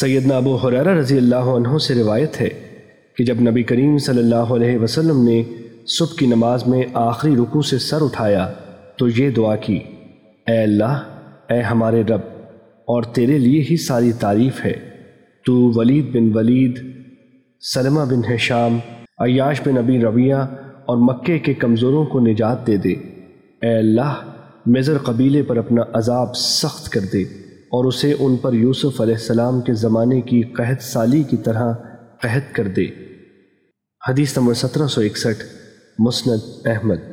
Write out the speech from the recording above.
سیدنا ابو حریرہ رضی اللہ عنہ سے روایت ہے کہ جب نبی کریم صلی اللہ علیہ وسلم نے صبح کی نماز میں آخری رکوع سے سر اٹھایا تو یہ دعا کی، اے اللہ، اے ہمارے رب، اور تیرے لیے ہی ساری تعریف ہے۔ تو ولید بن ولید، سلمہ بن حشام عیاش بن نبی رویہ اور مکے کے کمزوروں کو نجات دے دے۔ اے اللہ مزر قبیلے پر اپنا عذاب سخت کر دے۔ اور اسے ان پر یوسف علیہ السلام کے زمانے کی قحط سالی کی طرح قحط کر دے۔ حدیث نمبر سترہ سو اکسٹھ، مسند احمد۔